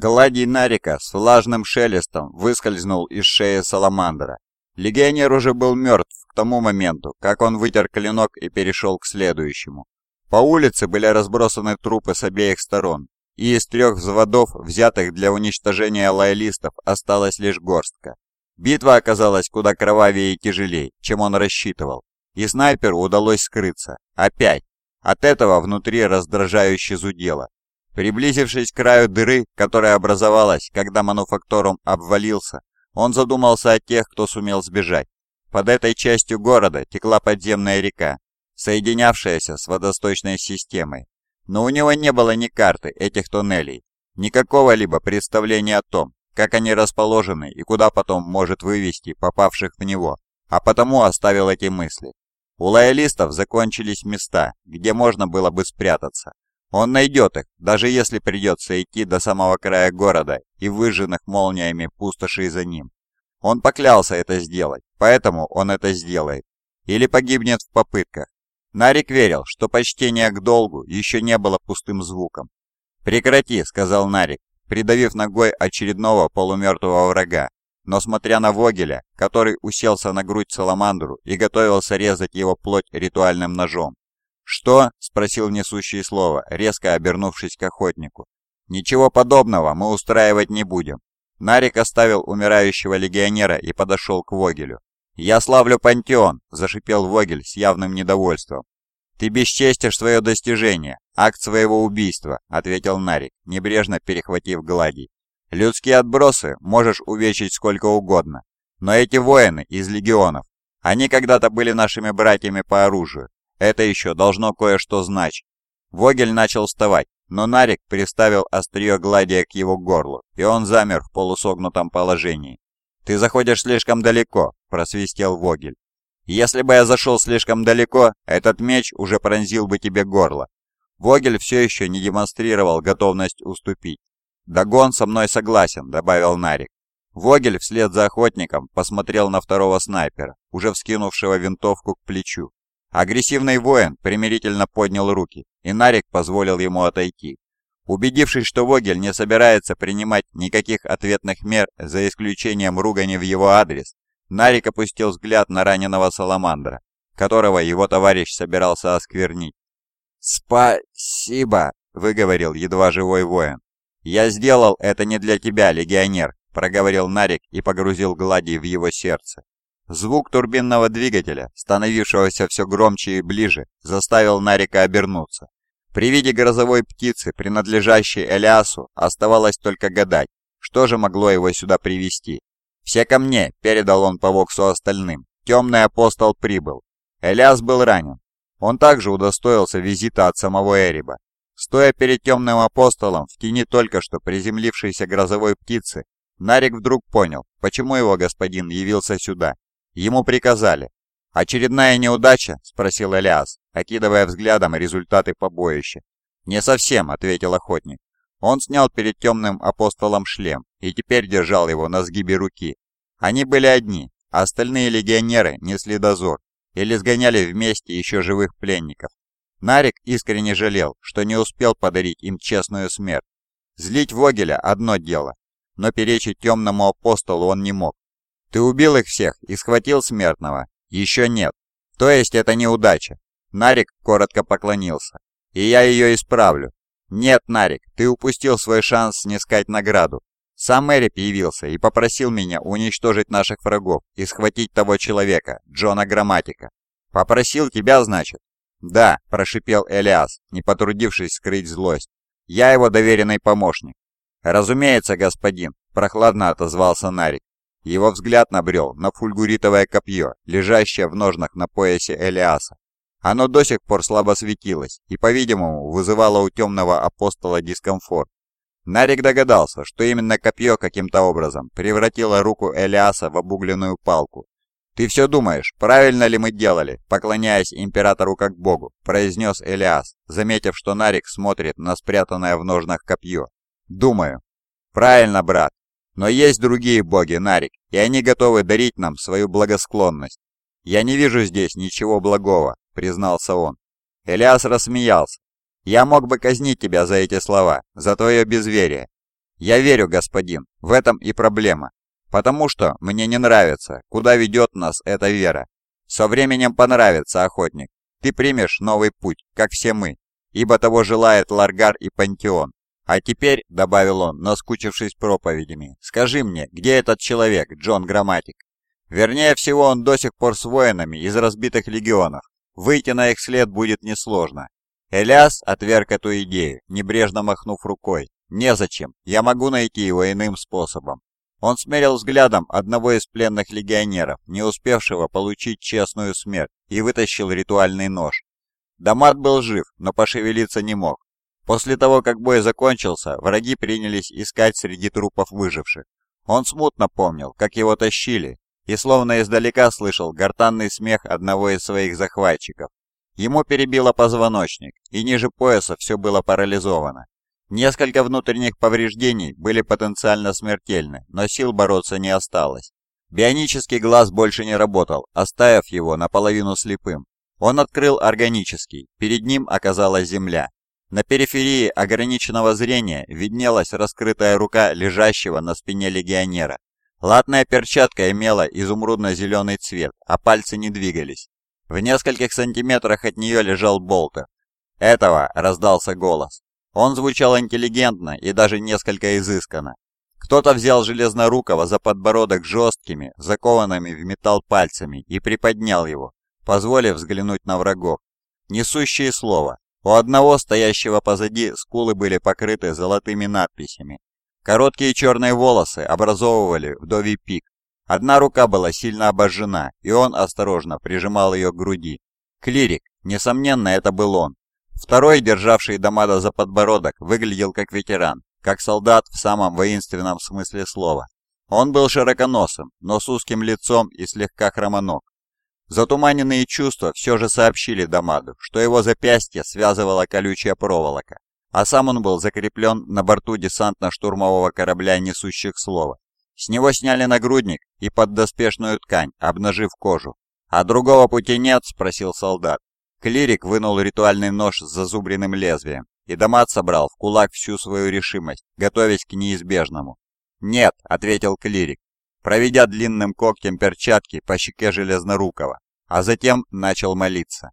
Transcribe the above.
Гладий Нарика с влажным шелестом выскользнул из шеи Саламандра. Легионер уже был мертв к тому моменту, как он вытер клинок и перешел к следующему. По улице были разбросаны трупы с обеих сторон, и из трех взводов, взятых для уничтожения лоялистов, осталась лишь горстка. Битва оказалась куда кровавее и тяжелее, чем он рассчитывал, и снайперу удалось скрыться. Опять. От этого внутри раздражающе зудело. Приблизившись к краю дыры, которая образовалась, когда мануфакторум обвалился, он задумался о тех, кто сумел сбежать. Под этой частью города текла подземная река, соединявшаяся с водосточной системой. Но у него не было ни карты этих туннелей, ни какого-либо представления о том, как они расположены и куда потом может вывести попавших в него, а потому оставил эти мысли. У лоялистов закончились места, где можно было бы спрятаться, он найдет их, даже если придется идти до самого края города и выжженных молниями пустошей за ним. Он поклялся это сделать, поэтому он это сделает. Или погибнет в попытках. Нарик верил, что почтение к долгу еще не было пустым звуком. «Прекрати», — сказал Нарик, придавив ногой очередного полумертвого врага, но смотря на Вогеля, который уселся на грудь Саламандру и готовился резать его плоть ритуальным ножом. «Что?» – спросил несущий слово, резко обернувшись к охотнику. «Ничего подобного мы устраивать не будем». Нарик оставил умирающего легионера и подошел к Вогелю. «Я славлю пантеон!» – зашипел Вогель с явным недовольством. «Ты бесчестишь свое достижение, акт своего убийства», – ответил Нарик, небрежно перехватив гладий. «Людские отбросы можешь увечить сколько угодно, но эти воины из легионов, они когда-то были нашими братьями по оружию, это еще должно кое-что значить. Вогель начал вставать, но Нарик приставил острие гладия к его горлу, и он замер в полусогнутом положении. «Ты заходишь слишком далеко», – просвистел Вогель. «Если бы я зашел слишком далеко, этот меч уже пронзил бы тебе горло». Вогель все еще не демонстрировал готовность уступить. «Дагон со мной согласен», – добавил Нарик. Вогель вслед за охотником посмотрел на второго снайпера, уже вскинувшего винтовку к плечу. Агрессивный воин примирительно поднял руки, и Нарик позволил ему отойти. Убедившись, что Вогель не собирается принимать никаких ответных мер за исключением ругани в его адрес, Нарик опустил взгляд на раненого Саламандра, которого его товарищ собирался осквернить. «Спасибо», — выговорил едва живой воин. «Я сделал это не для тебя, легионер», — проговорил Нарик и погрузил глади в его сердце. Звук турбинного двигателя, становившегося все громче и ближе, заставил Нарика обернуться. При виде грозовой птицы, принадлежащей Элиасу, оставалось только гадать, что же могло его сюда привести. «Все ко мне!» – передал он по Воксу остальным. «Темный апостол прибыл». Элиас был ранен. Он также удостоился визита от самого Эриба. Стоя перед темным апостолом в тени только что приземлившейся грозовой птицы, Нарик вдруг понял, почему его господин явился сюда Ему приказали. «Очередная неудача?» – спросил Элиас, окидывая взглядом результаты побоища. «Не совсем», – ответил охотник. Он снял перед темным апостолом шлем и теперь держал его на сгибе руки. Они были одни, а остальные легионеры несли дозор или сгоняли вместе еще живых пленников. Нарик искренне жалел, что не успел подарить им честную смерть. Злить Вогеля – одно дело, но перечить темному апостолу он не мог. Ты убил их всех и схватил смертного? Еще нет. То есть это неудача. Нарик коротко поклонился. И я ее исправлю. Нет, Нарик, ты упустил свой шанс снискать награду. Сам Эрик явился и попросил меня уничтожить наших врагов и схватить того человека, Джона Грамматика. Попросил тебя, значит? Да, прошипел Элиас, не потрудившись скрыть злость. Я его доверенный помощник. Разумеется, господин, прохладно отозвался Нарик. Его взгляд набрел на фульгуритовое копье, лежащее в ножнах на поясе Элиаса. Оно до сих пор слабо светилось и, по-видимому, вызывало у темного апостола дискомфорт. Нарик догадался, что именно копье каким-то образом превратило руку Элиаса в обугленную палку. «Ты все думаешь, правильно ли мы делали, поклоняясь императору как богу?» – произнес Элиас, заметив, что Нарик смотрит на спрятанное в ножнах копье. «Думаю». «Правильно, брат. Но есть другие боги, Нарик, и они готовы дарить нам свою благосклонность. Я не вижу здесь ничего благого, признался он. Элиас рассмеялся. Я мог бы казнить тебя за эти слова, за твое безверие. «Я верю, господин, в этом и проблема. Потому что мне не нравится, куда ведет нас эта вера. Со временем понравится, охотник. Ты примешь новый путь, как все мы, ибо того желает Ларгар и Пантеон. А теперь, — добавил он, наскучившись проповедями, — скажи мне, где этот человек, Джон Грамматик? Вернее всего, он до сих пор с воинами из разбитых легионов. Выйти на их след будет несложно. Элиас отверг эту идею, небрежно махнув рукой. «Незачем, я могу найти его иным способом». Он смерил взглядом одного из пленных легионеров, не успевшего получить честную смерть, и вытащил ритуальный нож. Дамат был жив, но пошевелиться не мог. После того, как бой закончился, враги принялись искать среди трупов выживших. Он смутно помнил, как его тащили, и словно издалека слышал гортанный смех одного из своих захватчиков. Ему перебило позвоночник, и ниже пояса все было парализовано. Несколько внутренних повреждений были потенциально смертельны, но сил бороться не осталось. Бионический глаз больше не работал, оставив его наполовину слепым. Он открыл органический, перед ним оказалась земля. На периферии ограниченного зрения виднелась раскрытая рука лежащего на спине легионера. Латная перчатка имела изумрудно-зеленый цвет, а пальцы не двигались. В нескольких сантиметрах от нее лежал Болтер. «Этого!» — раздался голос. Он звучал интеллигентно и даже несколько изысканно. Кто-то взял Железнорукова за подбородок жесткими, закованными в металл пальцами и приподнял его, позволив взглянуть на врагов. Несущие слово. У одного, стоящего позади, скулы были покрыты золотыми надписями. Короткие черные волосы образовывали вдовий пик. Одна рука была сильно обожжена, и он осторожно прижимал ее к груди. Клирик, несомненно, это был он. Второй, державший Дамада за подбородок, выглядел как ветеран, как солдат в самом воинственном смысле слова. Он был широконосым, но с узким лицом и слегка хромоног. Затуманенные чувства все же сообщили Дамаду, что его запястье связывала колючая проволока, а сам он был закреплен на борту десантно-штурмового корабля несущих слова. С него сняли нагрудник и поддоспешную ткань, обнажив кожу. «А другого пути нет?» – спросил солдат. Клирик вынул ритуальный нож с зазубренным лезвием, и Дамат собрал в кулак всю свою решимость, готовясь к неизбежному. «Нет», — ответил клирик, проведя длинным когтем перчатки по щеке Железнорукова, а затем начал молиться.